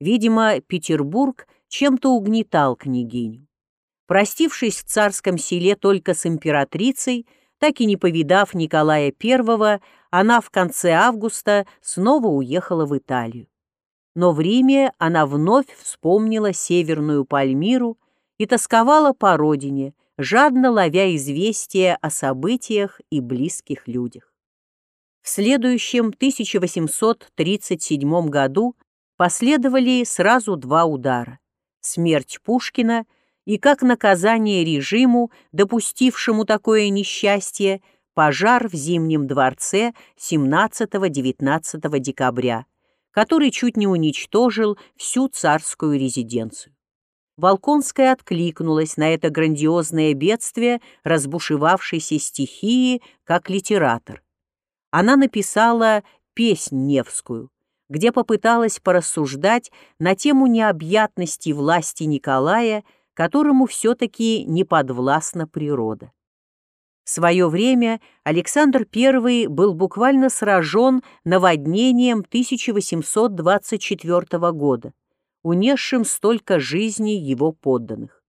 Видимо, Петербург чем-то угнетал княгиню. Простившись в царском селе только с императрицей, так и не повидав Николая I, она в конце августа снова уехала в Италию. Но в Риме она вновь вспомнила Северную Пальмиру и тосковала по родине, жадно ловя известия о событиях и близких людях. В следующем 1837 году последовали сразу два удара – смерть Пушкина и, как наказание режиму, допустившему такое несчастье, пожар в Зимнем дворце 17-19 декабря, который чуть не уничтожил всю царскую резиденцию. Волконская откликнулась на это грандиозное бедствие разбушевавшейся стихии как литератор. Она написала «Песнь Невскую», где попыталась порассуждать на тему необъятности власти Николая, которому все-таки не подвластна природа. В свое время Александр I был буквально сражен наводнением 1824 года унесшим столько жизней его подданных.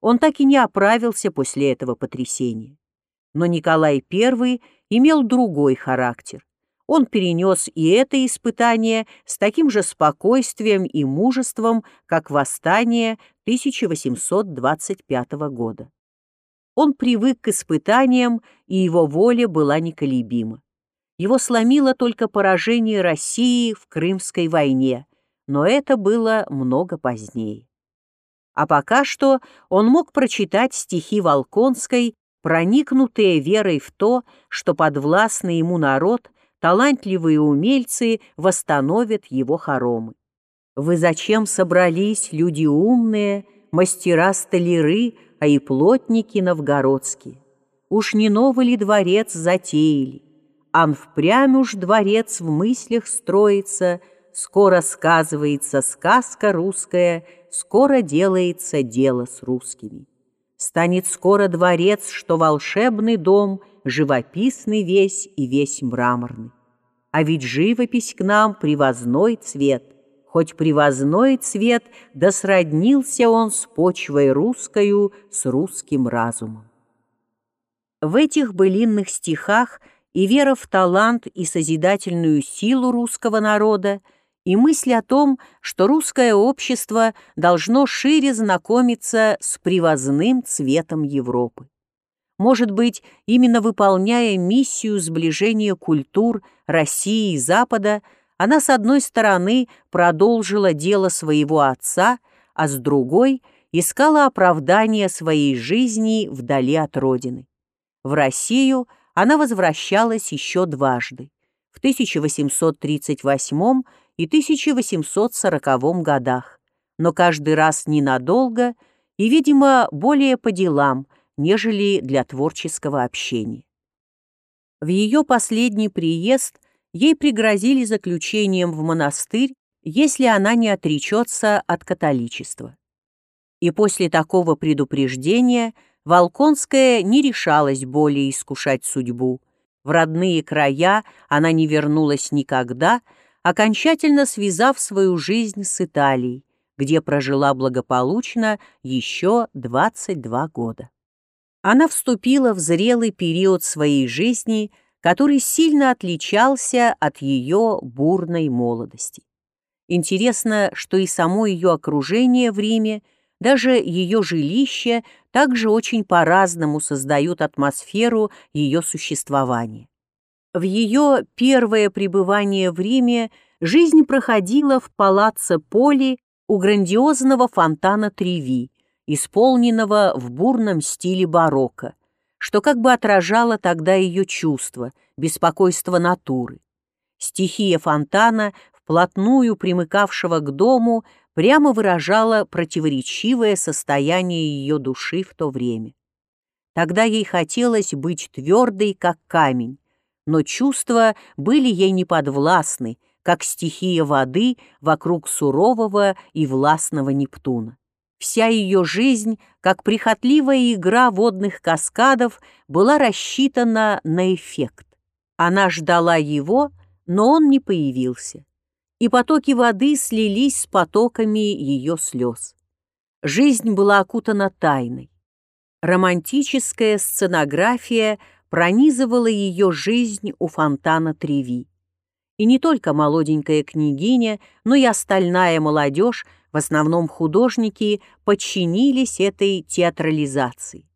Он так и не оправился после этого потрясения. Но Николай I имел другой характер. Он перенес и это испытание с таким же спокойствием и мужеством, как восстание 1825 года. Он привык к испытаниям, и его воля была неколебима. Его сломило только поражение России в Крымской войне – но это было много позднее. А пока что он мог прочитать стихи Волконской, проникнутые верой в то, что подвластный ему народ, талантливые умельцы восстановят его хоромы. Вы зачем собрались, люди умные, мастера-столяры, а и плотники новгородские? Уж не новый ли дворец затеяли? Ан впрямь уж дворец в мыслях строится — скоро сказывается сказка русская, скоро делается дело с русскими. Станет скоро дворец, что волшебный дом, живописный весь и весь мраморный. А ведь живопись к нам привозной цвет, хоть привозной цвет, да сроднился он с почвой русскою, с русским разумом. В этих былинных стихах и вера в талант и созидательную силу русского народа – и мысль о том, что русское общество должно шире знакомиться с привозным цветом Европы. Может быть, именно выполняя миссию сближения культур России и Запада, она, с одной стороны, продолжила дело своего отца, а с другой – искала оправдание своей жизни вдали от родины. В Россию она возвращалась еще дважды – в 1838 и 1840 годах, но каждый раз ненадолго и, видимо, более по делам, нежели для творческого общения. В ее последний приезд ей пригрозили заключением в монастырь, если она не отречется от католичества. И после такого предупреждения Волконская не решалась более искушать судьбу. В родные края она не вернулась никогда, окончательно связав свою жизнь с Италией, где прожила благополучно еще 22 года. Она вступила в зрелый период своей жизни, который сильно отличался от ее бурной молодости. Интересно, что и само ее окружение в Риме, даже ее жилище также очень по-разному создают атмосферу ее существования. В ее первое пребывание в Риме жизнь проходила в палаццо Поли у грандиозного фонтана Треви, исполненного в бурном стиле барокко, что как бы отражало тогда ее чувство, беспокойство натуры. Стихия фонтана, вплотную примыкавшего к дому, прямо выражала противоречивое состояние ее души в то время. Тогда ей хотелось быть твердой, как камень, но чувства были ей неподвластны, как стихия воды вокруг сурового и властного Нептуна. Вся ее жизнь, как прихотливая игра водных каскадов, была рассчитана на эффект. Она ждала его, но он не появился. и потоки воды слились с потоками ее слез. Жизнь была окутана тайной. Романтическая сценография пронизывала ее жизнь у фонтана Треви. И не только молоденькая княгиня, но и остальная молодежь, в основном художники, подчинились этой театрализации.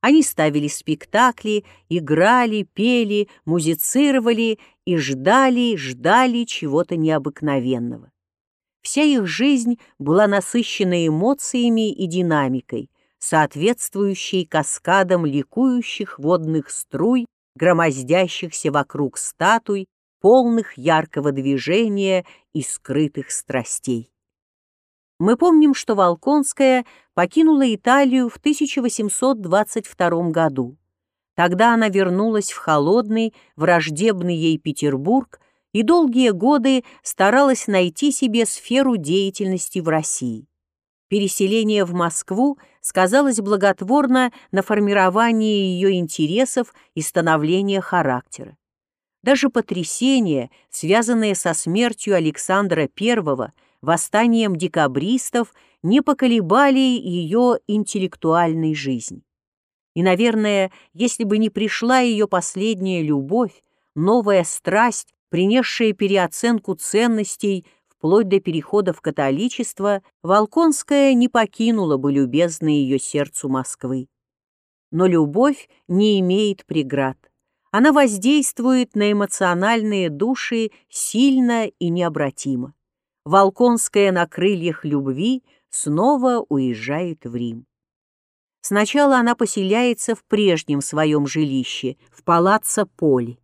Они ставили спектакли, играли, пели, музицировали и ждали, ждали чего-то необыкновенного. Вся их жизнь была насыщена эмоциями и динамикой, соответствующей каскадам ликующих водных струй, громоздящихся вокруг статуй, полных яркого движения и скрытых страстей. Мы помним, что Волконская покинула Италию в 1822 году. Тогда она вернулась в холодный, враждебный ей Петербург и долгие годы старалась найти себе сферу деятельности в России. Переселение в Москву сказалось благотворно на формировании ее интересов и становления характера. Даже потрясения, связанные со смертью Александра I, восстанием декабристов, не поколебали ее интеллектуальной жизни. И, наверное, если бы не пришла ее последняя любовь, новая страсть, принесшая переоценку ценностей вплоть до перехода в католичество, Волконская не покинула бы любезной ее сердцу Москвы. Но любовь не имеет преград. Она воздействует на эмоциональные души сильно и необратимо. Волконская на крыльях любви снова уезжает в Рим. Сначала она поселяется в прежнем своем жилище, в палаццо Поли.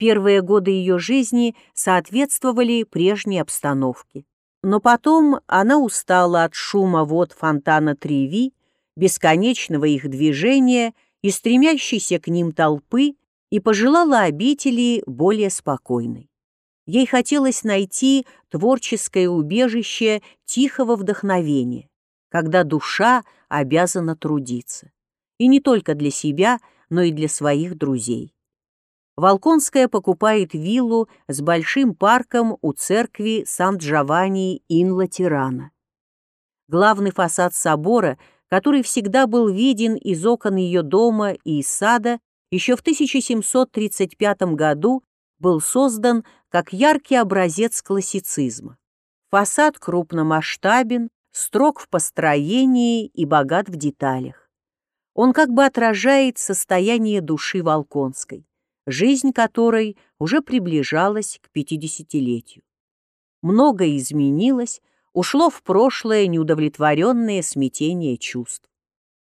Первые годы ее жизни соответствовали прежней обстановке. Но потом она устала от шума вод фонтана Треви, бесконечного их движения и стремящейся к ним толпы, и пожелала обители более спокойной. Ей хотелось найти творческое убежище тихого вдохновения, когда душа обязана трудиться. И не только для себя, но и для своих друзей. Волконская покупает виллу с большим парком у церкви Сан-Джованни Ин-Латерана. Главный фасад собора, который всегда был виден из окон ее дома и из сада, еще в 1735 году был создан как яркий образец классицизма. Фасад крупномасштабен, строг в построении и богат в деталях. Он как бы отражает состояние души Волконской, жизнь которой уже приближалась к пятидесятилетию. Многое изменилось, ушло в прошлое неудовлетворенное смятение чувств.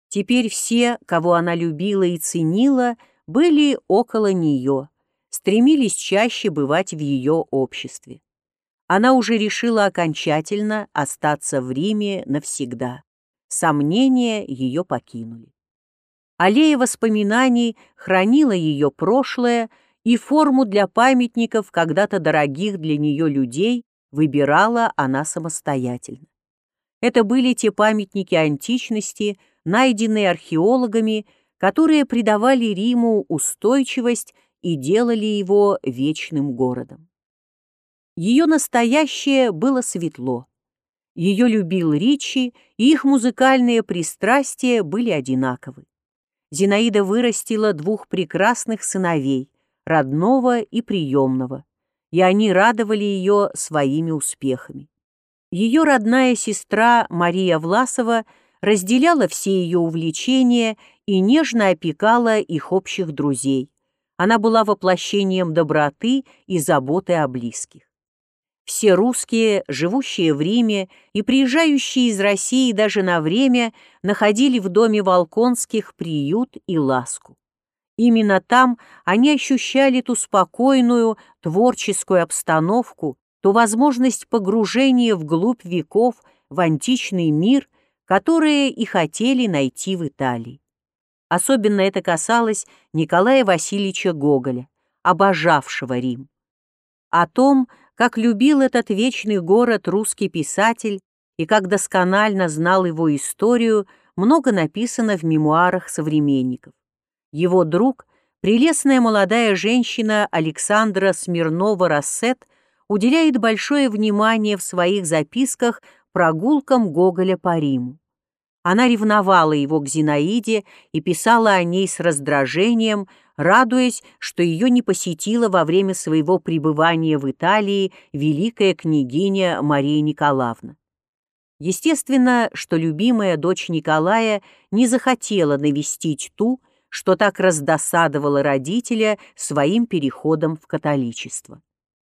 Теперь все, кого она любила и ценила, были около нее, стремились чаще бывать в ее обществе. Она уже решила окончательно остаться в Риме навсегда. Сомнения ее покинули. Аллея воспоминаний хранила ее прошлое и форму для памятников когда-то дорогих для нее людей выбирала она самостоятельно. Это были те памятники античности, найденные археологами, которые придавали Риму устойчивость и делали его вечным городом. Ее настоящее было светло. Ее любил Ричи, и их музыкальные пристрастия были одинаковы. Зинаида вырастила двух прекрасных сыновей, родного и приемного, и они радовали ее своими успехами. Ее родная сестра Мария Власова разделяла все ее увлечения и нежно опекала их общих друзей. Она была воплощением доброты и заботы о близких. Все русские, живущие в Риме и приезжающие из России даже на время, находили в доме Волконских приют и ласку. Именно там они ощущали ту спокойную, творческую обстановку, ту возможность погружения вглубь веков в античный мир, которые и хотели найти в Италии. Особенно это касалось Николая Васильевича Гоголя, обожавшего Рим. О том, как любил этот вечный город русский писатель и как досконально знал его историю, много написано в мемуарах современников. Его друг, прелестная молодая женщина Александра Смирнова-Рассет, уделяет большое внимание в своих записках прогулкам Гоголя по Риму. Она ревновала его к Зинаиде и писала о ней с раздражением, радуясь, что ее не посетила во время своего пребывания в Италии великая княгиня Мария Николаевна. Естественно, что любимая дочь Николая не захотела навестить ту, что так раздосадовала родителя своим переходом в католичество.